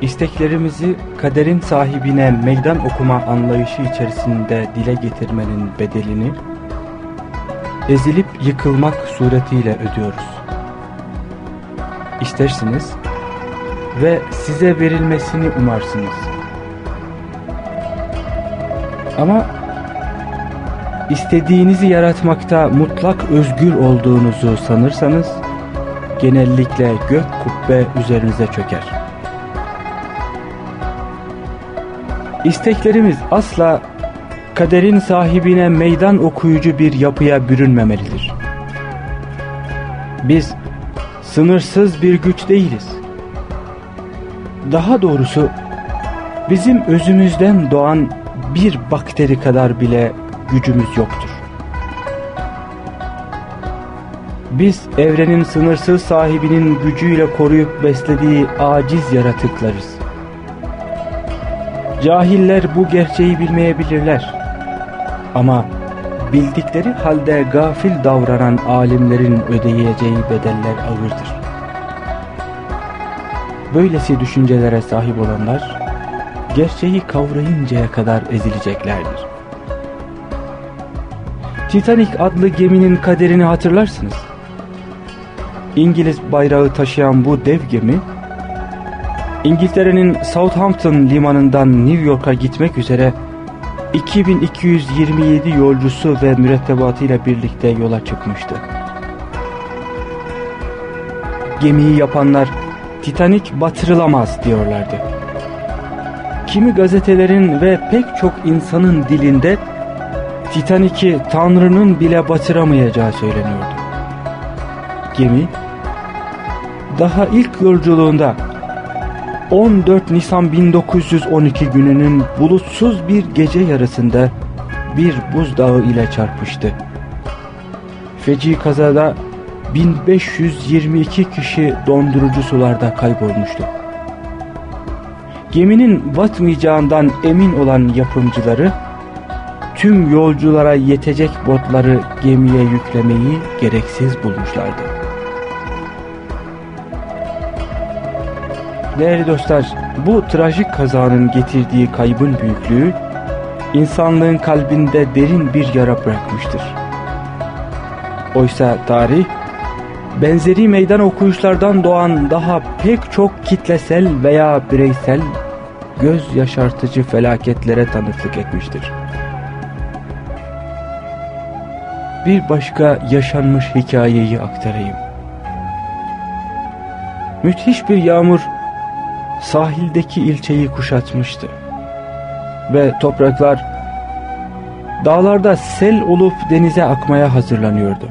isteklerimizi kaderin sahibine meydan okuma anlayışı içerisinde dile getirmenin bedelini ezilip yıkılmak suretiyle ödüyoruz. İstersiniz ve size verilmesini umarsınız. Ama istediğinizi yaratmakta mutlak özgür olduğunuzu sanırsanız genellikle gök kubbe üzerinize çöker. İsteklerimiz asla kaderin sahibine meydan okuyucu bir yapıya bürünmemelidir. Biz sınırsız bir güç değiliz. Daha doğrusu bizim özümüzden doğan bir bakteri kadar bile gücümüz yoktur. Biz evrenin sınırsız sahibinin gücüyle koruyup beslediği aciz yaratıklarız. Cahiller bu gerçeği bilmeyebilirler. Ama bildikleri halde gafil davranan alimlerin ödeyeceği bedeller ağırdır. Böylesi düşüncelere sahip olanlar, gerçeği kavrayıncaya kadar ezileceklerdir. Titanic adlı geminin kaderini hatırlarsınız. İngiliz bayrağı taşıyan bu dev gemi, İngiltere'nin Southampton limanından New York'a gitmek üzere 2227 yolcusu ve mürettebatıyla birlikte yola çıkmıştı. Gemiyi yapanlar Titanic batırılamaz diyorlardı. Kimi gazetelerin ve pek çok insanın dilinde Titanic'i Tanrı'nın bile batıramayacağı söyleniyordu. Gemi daha ilk yolculuğunda 14 Nisan 1912 gününün bulutsuz bir gece yarısında bir buzdağı ile çarpıştı. Feci kazada 1522 kişi dondurucu sularda kaybolmuştu. Geminin batmayacağından emin olan yapımcıları tüm yolculara yetecek botları gemiye yüklemeyi gereksiz bulmuşlardı. Değerli dostlar, bu trajik kazanın getirdiği kaybın büyüklüğü, insanlığın kalbinde derin bir yara bırakmıştır. Oysa tarih, benzeri meydan okuyuşlardan doğan daha pek çok kitlesel veya bireysel, göz yaşartıcı felaketlere tanıklık etmiştir. Bir başka yaşanmış hikayeyi aktarayım. Müthiş bir yağmur sahildeki ilçeyi kuşatmıştı. Ve topraklar dağlarda sel olup denize akmaya hazırlanıyordu.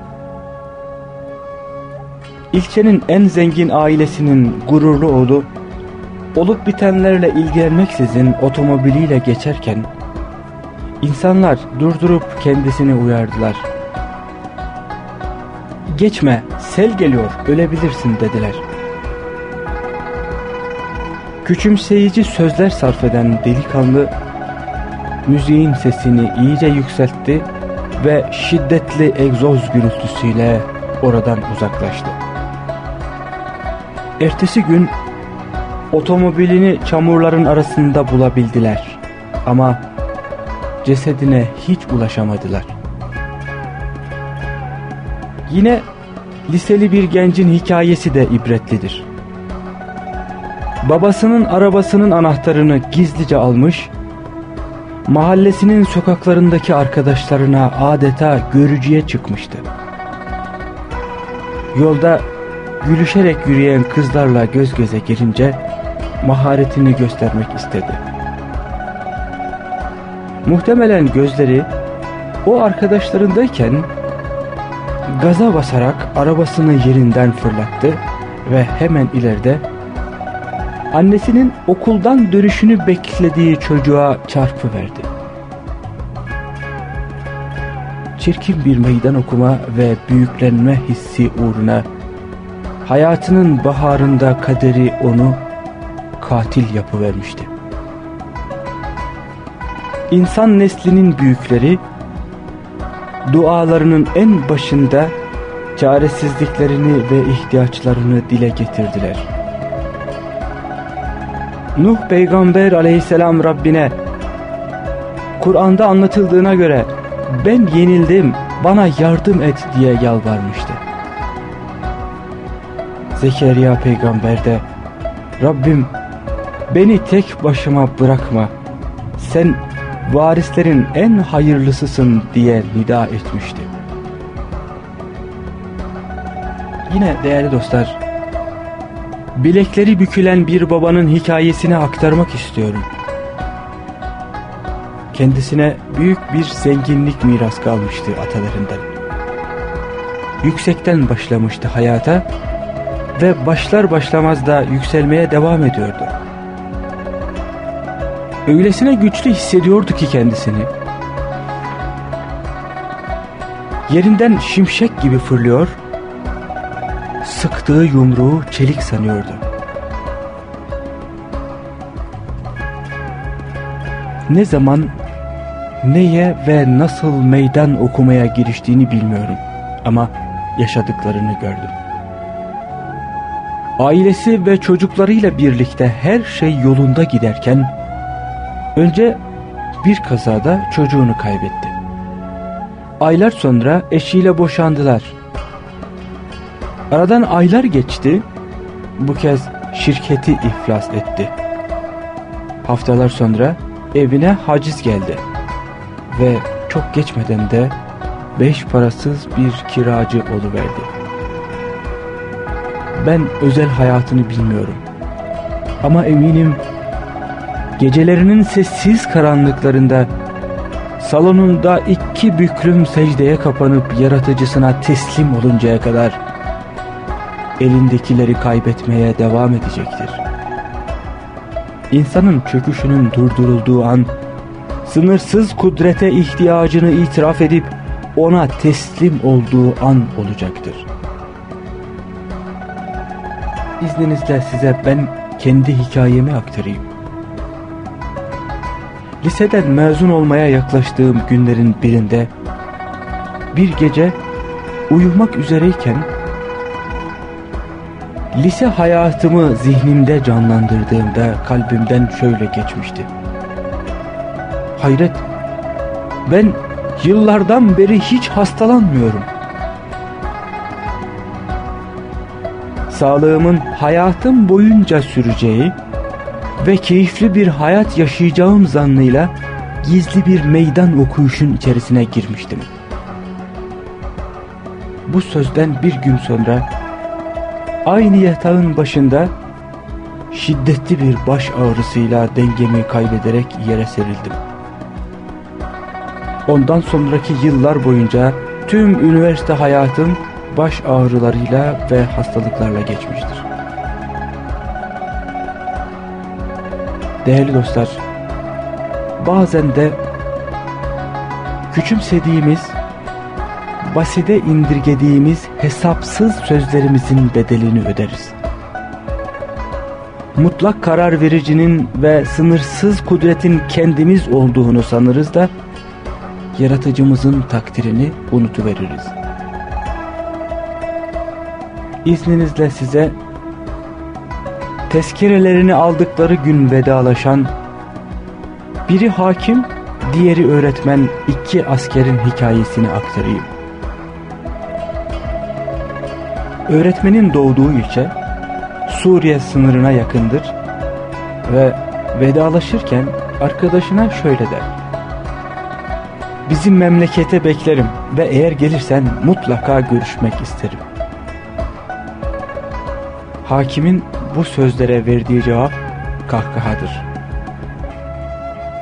İlçenin en zengin ailesinin gururlu oğlu olup bitenlerle ilgilenmeksizin otomobiliyle geçerken insanlar durdurup kendisini uyardılar. Geçme sel geliyor ölebilirsin dediler. Küçümseyici sözler sarf eden delikanlı müziğin sesini iyice yükseltti ve şiddetli egzoz gürültüsüyle oradan uzaklaştı. Ertesi gün otomobilini çamurların arasında bulabildiler ama cesedine hiç ulaşamadılar. Yine liseli bir gencin hikayesi de ibretlidir babasının arabasının anahtarını gizlice almış, mahallesinin sokaklarındaki arkadaşlarına adeta görücüye çıkmıştı. Yolda gülüşerek yürüyen kızlarla göz göze gelince maharetini göstermek istedi. Muhtemelen gözleri o arkadaşlarındayken gaza basarak arabasını yerinden fırlattı ve hemen ileride annesinin okuldan dönüşünü beklediği çocuğa çarpı verdi. Çirkin bir meydan okuma ve büyüklenme hissi uğruna hayatının baharında kaderi onu katil yapıvermişti. İnsan neslinin büyükleri dualarının en başında çaresizliklerini ve ihtiyaçlarını dile getirdiler. Nuh peygamber aleyhisselam Rabbine Kur'an'da anlatıldığına göre ben yenildim bana yardım et diye yalvarmıştı. Zekeriya peygamber de Rabbim beni tek başıma bırakma sen varislerin en hayırlısısın diye nida etmişti. Yine değerli dostlar, bilekleri bükülen bir babanın hikayesini aktarmak istiyorum. Kendisine büyük bir zenginlik miras kalmıştı atalarından. Yüksekten başlamıştı hayata ve başlar başlamaz da yükselmeye devam ediyordu. Öylesine güçlü hissediyordu ki kendisini. Yerinden şimşek gibi fırlıyor, sıktığı yumruğu çelik sanıyordu. Ne zaman, neye ve nasıl meydan okumaya giriştiğini bilmiyorum ama yaşadıklarını gördüm. Ailesi ve çocuklarıyla birlikte her şey yolunda giderken Önce bir kazada çocuğunu kaybetti. Aylar sonra eşiyle boşandılar. Aradan aylar geçti. Bu kez şirketi iflas etti. Haftalar sonra evine haciz geldi. Ve çok geçmeden de beş parasız bir kiracı oluverdi. Ben özel hayatını bilmiyorum. Ama eminim gecelerinin sessiz karanlıklarında salonunda iki büklüm secdeye kapanıp yaratıcısına teslim oluncaya kadar elindekileri kaybetmeye devam edecektir. İnsanın çöküşünün durdurulduğu an, sınırsız kudrete ihtiyacını itiraf edip ona teslim olduğu an olacaktır. İzninizle size ben kendi hikayemi aktarayım. Liseden mezun olmaya yaklaştığım günlerin birinde bir gece uyumak üzereyken lise hayatımı zihnimde canlandırdığımda kalbimden şöyle geçmişti. Hayret, ben yıllardan beri hiç hastalanmıyorum. Sağlığımın hayatım boyunca süreceği ve keyifli bir hayat yaşayacağım zannıyla gizli bir meydan okuyuşun içerisine girmiştim. Bu sözden bir gün sonra aynı yatağın başında şiddetli bir baş ağrısıyla dengemi kaybederek yere serildim. Ondan sonraki yıllar boyunca tüm üniversite hayatım baş ağrılarıyla ve hastalıklarla geçmiştir. Değerli dostlar, bazen de küçümsediğimiz, basite indirgediğimiz hesapsız sözlerimizin bedelini öderiz. Mutlak karar vericinin ve sınırsız kudretin kendimiz olduğunu sanırız da, yaratıcımızın takdirini unutuveririz. İzninizle size tezkerelerini aldıkları gün vedalaşan, biri hakim, diğeri öğretmen iki askerin hikayesini aktarayım. Öğretmenin doğduğu ilçe Suriye sınırına yakındır ve vedalaşırken arkadaşına şöyle der. Bizim memlekete beklerim ve eğer gelirsen mutlaka görüşmek isterim. Hakimin bu sözlere verdiği cevap kahkahadır.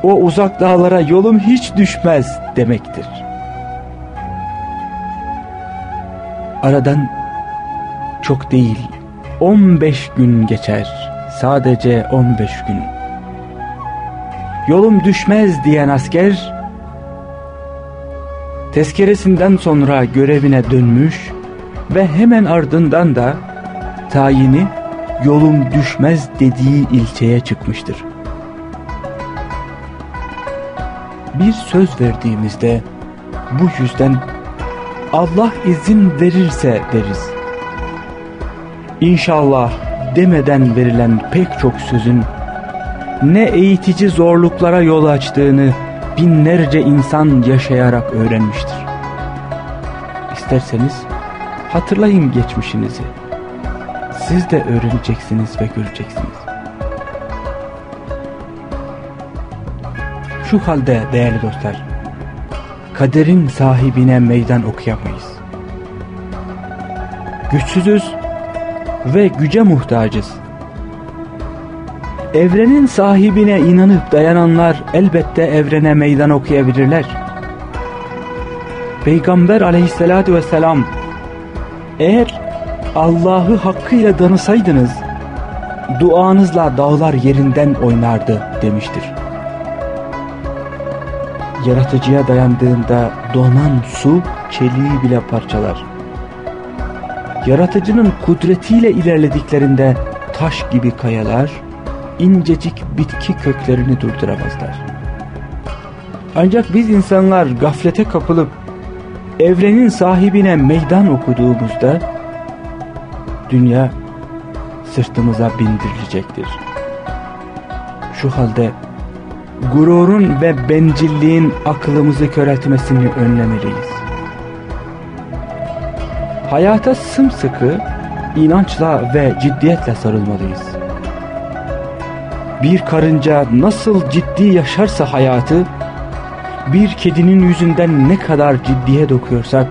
O uzak dağlara yolum hiç düşmez demektir. Aradan çok değil 15 gün geçer sadece 15 gün. Yolum düşmez diyen asker tezkeresinden sonra görevine dönmüş ve hemen ardından da tayini yolum düşmez dediği ilçeye çıkmıştır. Bir söz verdiğimizde bu yüzden Allah izin verirse deriz. İnşallah demeden verilen pek çok sözün ne eğitici zorluklara yol açtığını binlerce insan yaşayarak öğrenmiştir. İsterseniz hatırlayın geçmişinizi. Siz de öğreneceksiniz ve göreceksiniz. Şu halde değerli dostlar, kaderin sahibine meydan okuyamayız. Güçsüzüz ve güce muhtacız. Evrenin sahibine inanıp dayananlar elbette evrene meydan okuyabilirler. Peygamber aleyhissalatü vesselam eğer Allah'ı hakkıyla danısaydınız duanızla dağlar yerinden oynardı demiştir. Yaratıcıya dayandığında donan su çeliği bile parçalar. Yaratıcının kudretiyle ilerlediklerinde taş gibi kayalar, incecik bitki köklerini durduramazlar. Ancak biz insanlar gaflete kapılıp evrenin sahibine meydan okuduğumuzda dünya sırtımıza bindirilecektir. Şu halde gururun ve bencilliğin aklımızı kör etmesini önlemeliyiz. Hayata sımsıkı, inançla ve ciddiyetle sarılmalıyız. Bir karınca nasıl ciddi yaşarsa hayatı, bir kedinin yüzünden ne kadar ciddiye dokuyorsak,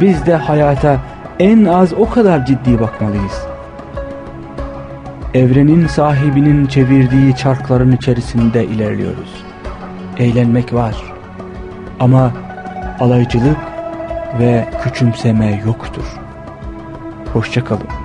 biz de hayata en az o kadar ciddi bakmalıyız. Evrenin sahibinin çevirdiği çarkların içerisinde ilerliyoruz. Eğlenmek var ama alaycılık ve küçümseme yoktur. Hoşçakalın.